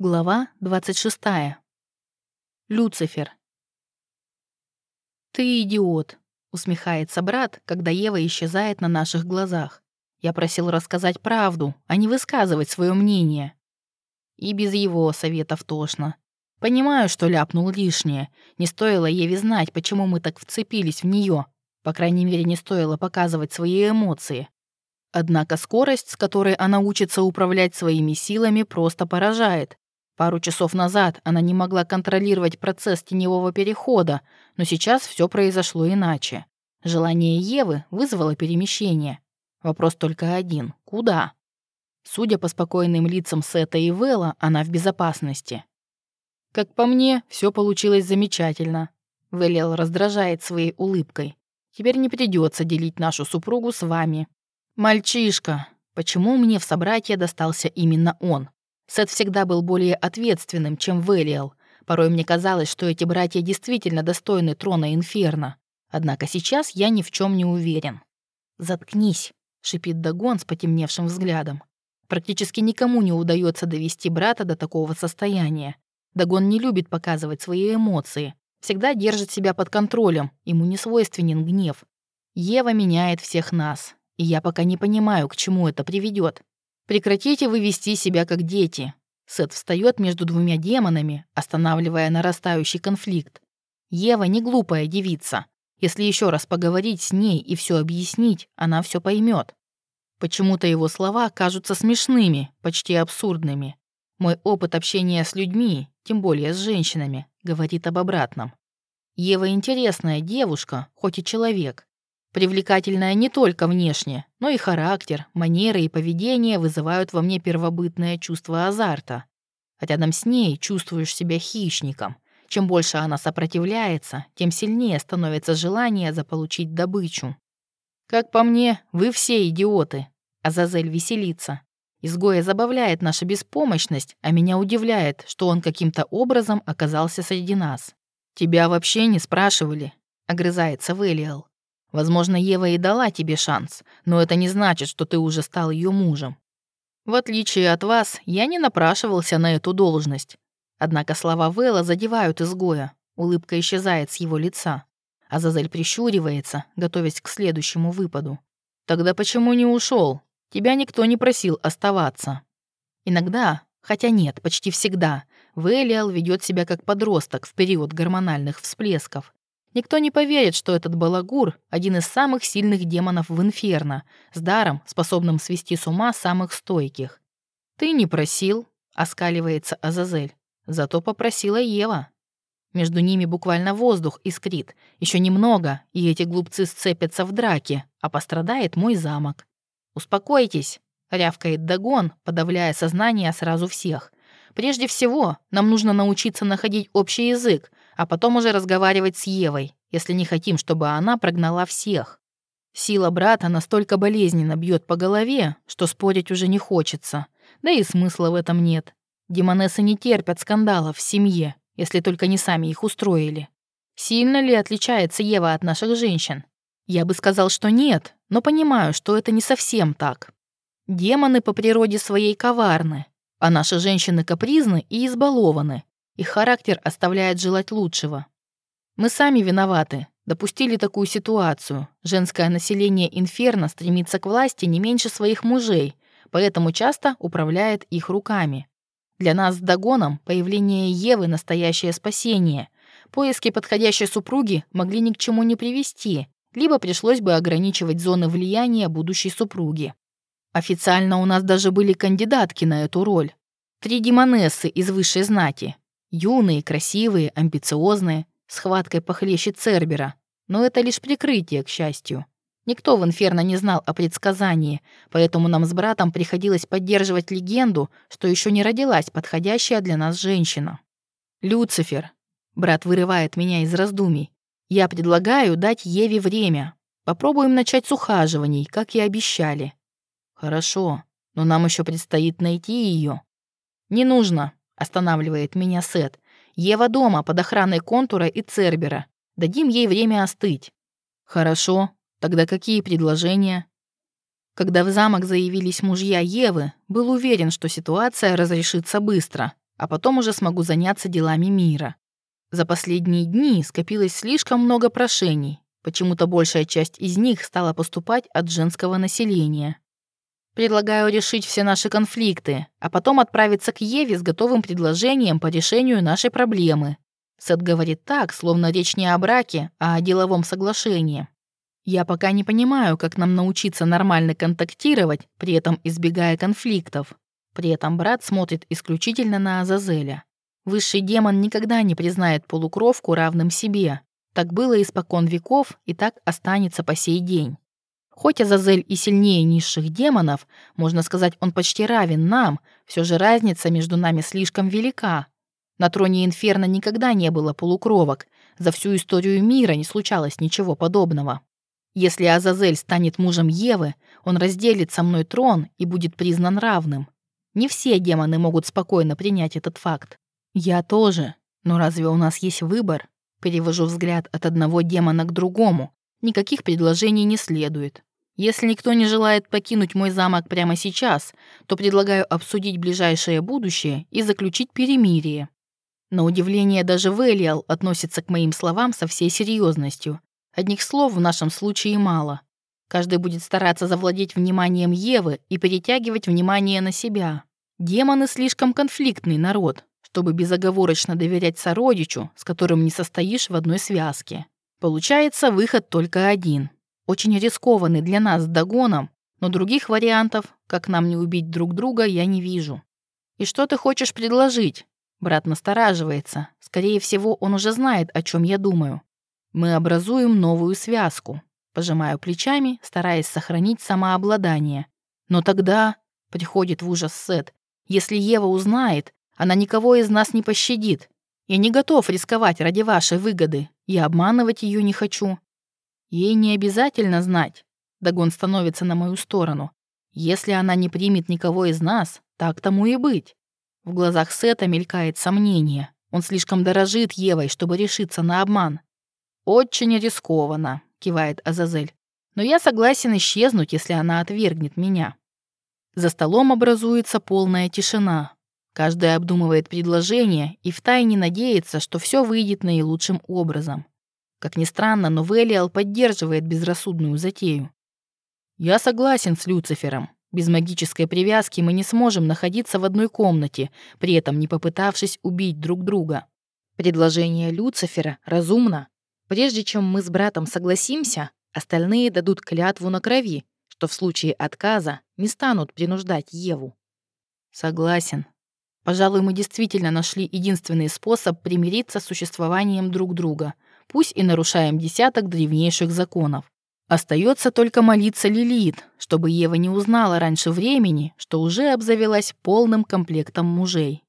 Глава 26. Люцифер. «Ты идиот», — усмехается брат, когда Ева исчезает на наших глазах. «Я просил рассказать правду, а не высказывать свое мнение». И без его советов тошно. Понимаю, что ляпнул лишнее. Не стоило Еве знать, почему мы так вцепились в нее. По крайней мере, не стоило показывать свои эмоции. Однако скорость, с которой она учится управлять своими силами, просто поражает. Пару часов назад она не могла контролировать процесс теневого перехода, но сейчас все произошло иначе. Желание Евы вызвало перемещение. Вопрос только один — куда? Судя по спокойным лицам Сета и Вэлла, она в безопасности. Как по мне, все получилось замечательно. Велел раздражает своей улыбкой. Теперь не придется делить нашу супругу с вами. Мальчишка, почему мне в собратье достался именно он? Сет всегда был более ответственным, чем Велиал. Порой мне казалось, что эти братья действительно достойны трона Инферно. Однако сейчас я ни в чем не уверен. «Заткнись», — шипит Дагон с потемневшим взглядом. Практически никому не удается довести брата до такого состояния. Дагон не любит показывать свои эмоции, всегда держит себя под контролем, ему не свойственен гнев. Ева меняет всех нас, и я пока не понимаю, к чему это приведет. Прекратите вы вести себя как дети. Сет встает между двумя демонами, останавливая нарастающий конфликт. Ева не глупая девица. Если еще раз поговорить с ней и все объяснить, она все поймет. Почему-то его слова кажутся смешными, почти абсурдными. Мой опыт общения с людьми, тем более с женщинами, говорит об обратном. Ева интересная девушка, хоть и человек. Привлекательная не только внешне, но и характер, манеры и поведение вызывают во мне первобытное чувство азарта. А рядом с ней чувствуешь себя хищником. Чем больше она сопротивляется, тем сильнее становится желание заполучить добычу. Как по мне, вы все идиоты. Азазель веселится. Изгоя забавляет наша беспомощность, а меня удивляет, что он каким-то образом оказался среди нас. «Тебя вообще не спрашивали», — огрызается Велиал. Возможно, Ева и дала тебе шанс, но это не значит, что ты уже стал ее мужем. В отличие от вас, я не напрашивался на эту должность. Однако слова Вэлла задевают изгоя, улыбка исчезает с его лица. Азазель прищуривается, готовясь к следующему выпаду. «Тогда почему не ушел? Тебя никто не просил оставаться». Иногда, хотя нет, почти всегда, Вэлиал ведет себя как подросток в период гормональных всплесков. Никто не поверит, что этот балагур — один из самых сильных демонов в Инферно, с даром, способным свести с ума самых стойких. «Ты не просил», — оскаливается Азазель. «Зато попросила Ева». Между ними буквально воздух искрит. Еще немного, и эти глупцы сцепятся в драке, а пострадает мой замок. «Успокойтесь», — рявкает Дагон, подавляя сознание сразу всех. «Прежде всего, нам нужно научиться находить общий язык, а потом уже разговаривать с Евой, если не хотим, чтобы она прогнала всех. Сила брата настолько болезненно бьет по голове, что спорить уже не хочется. Да и смысла в этом нет. Демонессы не терпят скандалов в семье, если только не сами их устроили. Сильно ли отличается Ева от наших женщин? Я бы сказал, что нет, но понимаю, что это не совсем так. Демоны по природе своей коварны, а наши женщины капризны и избалованы, их характер оставляет желать лучшего. Мы сами виноваты, допустили такую ситуацию. Женское население Инферно стремится к власти не меньше своих мужей, поэтому часто управляет их руками. Для нас с Дагоном появление Евы — настоящее спасение. Поиски подходящей супруги могли ни к чему не привести, либо пришлось бы ограничивать зоны влияния будущей супруги. Официально у нас даже были кандидатки на эту роль. Три демонессы из высшей знати, Юные, красивые, амбициозные, схваткой похлеще Цербера. Но это лишь прикрытие, к счастью. Никто в Инферно не знал о предсказании, поэтому нам с братом приходилось поддерживать легенду, что еще не родилась подходящая для нас женщина. «Люцифер», — брат вырывает меня из раздумий, «я предлагаю дать Еве время. Попробуем начать с ухаживаний, как и обещали». «Хорошо, но нам еще предстоит найти ее. «Не нужно», Останавливает меня Сет. Ева дома под охраной контура и Цербера. Дадим ей время остыть. Хорошо. Тогда какие предложения? Когда в замок заявились мужья Евы, был уверен, что ситуация разрешится быстро. а потом уже смогу заняться делами мира. За последние дни скопилось слишком много прошений. Почему-то большая часть из них стала поступать от женского населения. Предлагаю решить все наши конфликты, а потом отправиться к Еве с готовым предложением по решению нашей проблемы. Сет говорит так, словно речь не о браке, а о деловом соглашении. Я пока не понимаю, как нам научиться нормально контактировать, при этом избегая конфликтов. При этом брат смотрит исключительно на Азазеля. Высший демон никогда не признает полукровку равным себе. Так было испокон веков и так останется по сей день. Хоть Азазель и сильнее низших демонов, можно сказать, он почти равен нам, все же разница между нами слишком велика. На троне Инферно никогда не было полукровок, за всю историю мира не случалось ничего подобного. Если Азазель станет мужем Евы, он разделит со мной трон и будет признан равным. Не все демоны могут спокойно принять этот факт. Я тоже. Но разве у нас есть выбор? Перевожу взгляд от одного демона к другому. Никаких предложений не следует. Если никто не желает покинуть мой замок прямо сейчас, то предлагаю обсудить ближайшее будущее и заключить перемирие. На удивление даже Велиал относится к моим словам со всей серьезностью. Одних слов в нашем случае мало. Каждый будет стараться завладеть вниманием Евы и перетягивать внимание на себя. Демоны слишком конфликтный народ, чтобы безоговорочно доверять сородичу, с которым не состоишь в одной связке. Получается выход только один. Очень рискованный для нас с Дагоном, но других вариантов, как нам не убить друг друга, я не вижу. И что ты хочешь предложить? Брат настораживается. Скорее всего, он уже знает, о чем я думаю. Мы образуем новую связку. Пожимаю плечами, стараясь сохранить самообладание. Но тогда, приходит в ужас Сет, если Ева узнает, она никого из нас не пощадит. Я не готов рисковать ради вашей выгоды. Я обманывать ее не хочу. Ей не обязательно знать. Дагон становится на мою сторону. Если она не примет никого из нас, так тому и быть. В глазах Сета мелькает сомнение. Он слишком дорожит Евой, чтобы решиться на обман. «Очень рискованно», — кивает Азазель. «Но я согласен исчезнуть, если она отвергнет меня». За столом образуется полная тишина. Каждый обдумывает предложение и втайне надеется, что все выйдет наилучшим образом. Как ни странно, но Велиал поддерживает безрассудную затею. «Я согласен с Люцифером. Без магической привязки мы не сможем находиться в одной комнате, при этом не попытавшись убить друг друга. Предложение Люцифера разумно. Прежде чем мы с братом согласимся, остальные дадут клятву на крови, что в случае отказа не станут принуждать Еву. Согласен. Пожалуй, мы действительно нашли единственный способ примириться с существованием друг друга, пусть и нарушаем десяток древнейших законов. Остается только молиться Лилит, чтобы Ева не узнала раньше времени, что уже обзавелась полным комплектом мужей.